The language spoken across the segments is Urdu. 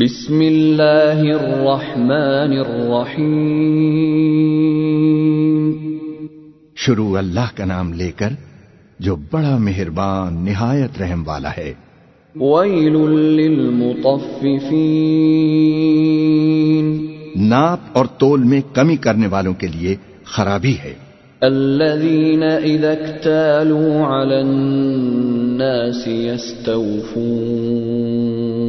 بسم اللہ الرحمن الرحیم۔ شروع اللہ کا نام لے کر جو بڑا مہربان نہایت رحم والا ہے۔ ویل للمطففین۔ ناپ اور تول میں کمی کرنے والوں کے لیے خرابی ہے۔ الذين اذا اكتالوا على الناس يستوفون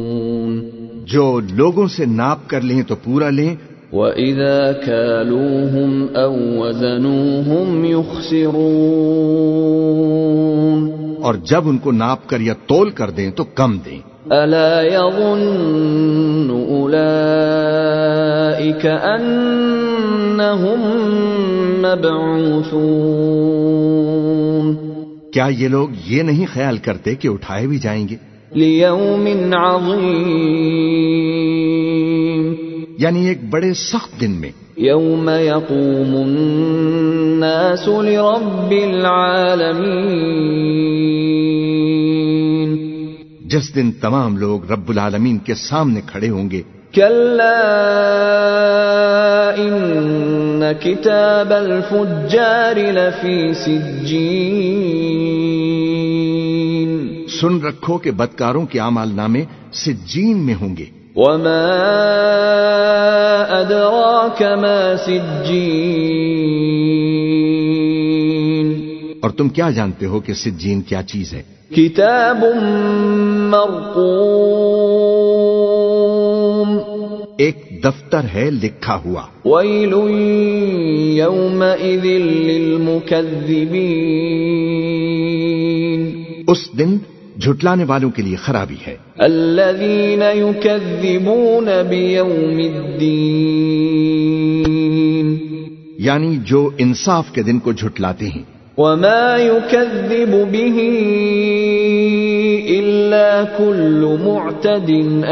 جو لوگوں سے ناپ کر لیں تو پورا لیں۔ واذا كالوهم او وزنوهم يخسرون۔ اور جب ان کو ناپ کر یا تول کر دیں تو کم دیں۔ الا يظن اولئك انهم مبعوثون۔ کیا یہ لوگ یہ نہیں خیال کرتے کہ اٹھائے بھی جائیں گے؟ ليوم عظيم یعنی ایک بڑے سخت دن میں۔ يوم يقوم الناس لرب العالمين۔ جس دن تمام لوگ رب العالمین کے سامنے کھڑے ہوں گے۔ كلا إن كتاب الفجار لفي سجين۔ سن رکھو کہ بدکاروں کے اعمال نامے سجین میں ہوں گے۔ وما أدراك ما سجين۔ اور تم کیا جانتے ہو کہ سجین کیا چیز ہے؟ كتاب مرقوم۔ ایک دفتر ہے لکھا ہوا۔ ويل يومئذ للمكذبين۔ اس دن جھٹلانے والوں کے لیے خرابی ہے۔ الذين يكذبون بيوم الدين یعنی جو انصاف کے دن کو جھٹلاتے ہیں۔ وما يكذب به إلا كل معتد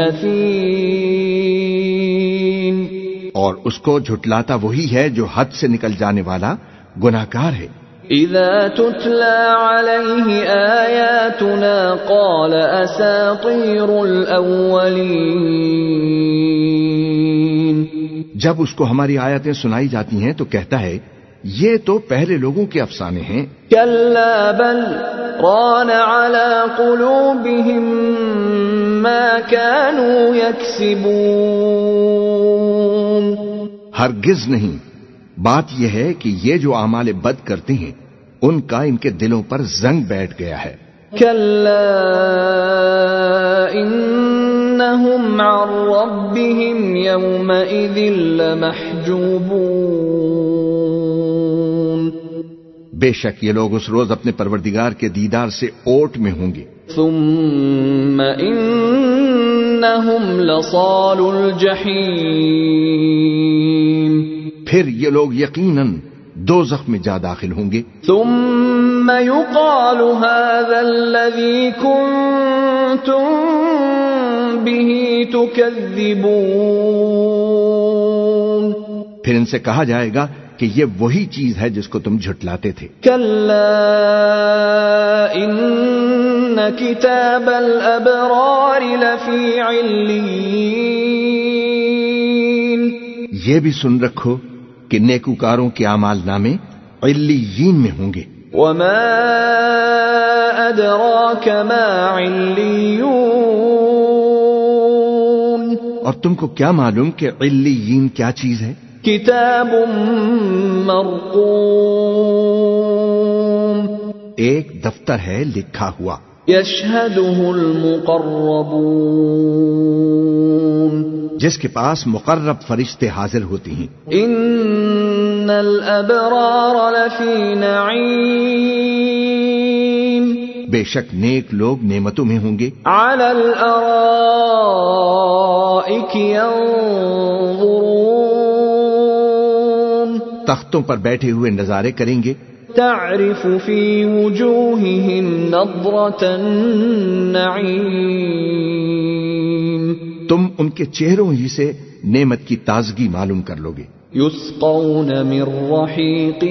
أثيم اور اس کو جھٹلاتا وہی ہے جو حد سے نکل جانے والا گناہگار ہے۔ إذا تتلى عليه آياتنا قال أساطير الأولين. جب اس کو ہماری آیتیں سنائی جاتی ہیں تو کہتا ہے یہ تو پہلے لوگوں کے افسانے ہیں۔ كلا بل ران على قلوبهم ما كانوا يكسبون. ہرگز نہیں۔ بات یہ ہے کہ یہ جو اعمال بد کرتے ہیں ان کا ان کے دلوں پر زنگ بیٹھ گیا ہے۔ كلا إنهم عن ربهم يومئذ لمحجوبون۔ بے شک یہ لوگ اس روز اپنے پروردگار کے دیدار سے اوٹ میں ہوں گے۔ ثم إنهم لصال الجحيم پھر یہ لوگ یقیناً دو میں جا داخل ہوں گے۔ ثم يقال هذا الذي كنتم به تكذبون۔ پھر ان سے کہا جائے گا کہ یہ وہی چیز ہے جس کو تم جھٹلاتے تھے۔ كلا إن كتاب الأبرار لفي عليين یہ بھی سن رکھو کہ نیکوکاروں کے اعمال نامے علیین میں ہوں گے۔ وما أدراك ما عليون اور تم کو کیا معلوم کہ علیین کیا چیز ہے؟ كتاب مرقوم۔ ایک دفتر ہے لکھا ہوا۔ يشهده المقربون۔ جس کے پاس مقرب فرشتے حاضر ہوتی ہیں۔ إن الأبرار لفي نعيم۔ بے شک نیک لوگ نعمتوں میں ہوں گے۔ على الأرائك ينظرون۔ تختوں پر بیٹھے ہوئے نظارے کریں گے۔ تعرف في وجوههم نظرة النعيم۔ تم ان کے چہروں ہی سے نعمت کی تازگی معلوم کر لو گے يسقون من رحيق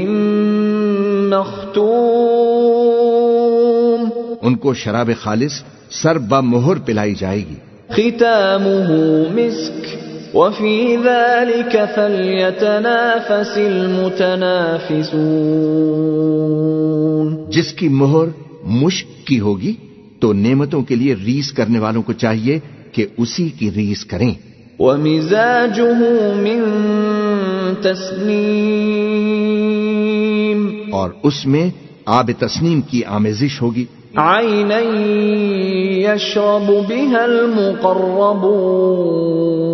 مختوم۔ ان کو شراب خالص سر ب مہر پلائی جائے گی۔ ختامه مسك وفي ذلك فليتنافس المتنافسون۔ جس کی مہر مشک کی ہوگی تو نعمتوں کے لیے ریس کرنے والوں کو چاہیے کہ اسی کی ریس کریں۔ ومزاجه من تسنيم۔ اور اس میں آب تسنیم کی آمیزش ہوگی۔ عينا يشرب بها المقربون۔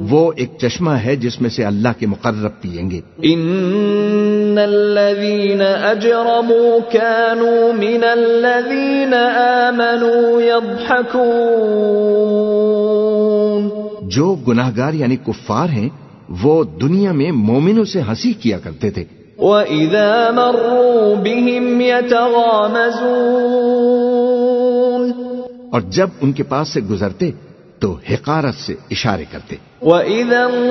وہ ایک چشمہ ہے جس میں سے اللہ کے مقرب پیئیں گے۔ ان الذين اجرموا كانوا من الذين امنوا يضحكون جو گناہگار یعنی کفار ہیں وہ دنیا میں مومنوں سے ہنسی کیا کرتے تھے۔ واذا مروا بهم يتغامزون۔ اور جب ان کے پاس سے گزرتے تو حقارت سے اشارے کرتے۔ انقلبوا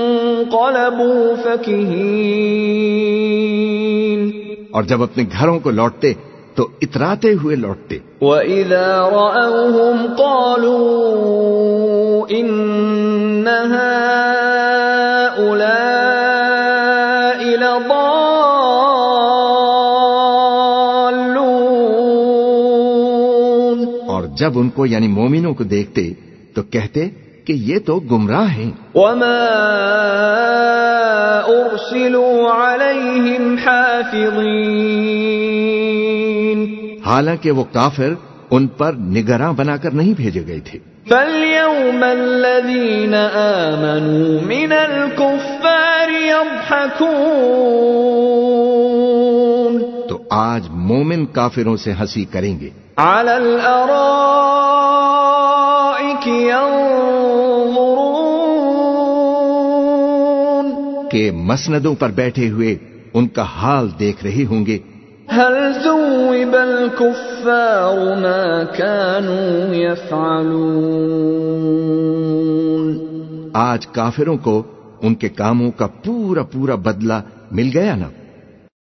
انقلبوا فكهين۔ اور جب اپنے گھروں کو لوٹتے تو اتراتے ہوئے لوٹتے۔ واذا راوهم قالوا جب ان کو یعنی مومنوں کو دیکھتے تو کہتے کہ یہ تو گمراہ ہیں۔ وما ارسلوا عليهم حافظين۔ حالانکہ وہ کافر ان پر نگراں بنا کر نہیں بھیجے گئے تھے۔ فاليوم الذين آمنوا من الكفار يضحكون۔ آج مومن کافروں سے ہنسی کریں گے۔ على الأرائك ينظرون کہ مسندوں پر بیٹھے ہوئے ان کا حال دیکھ رہے ہوں گے۔ هل ثوب الكفار ما كانوا يفعلون آج کافروں کو ان کے کاموں کا پورا پورا بدلہ مل گیا نا؟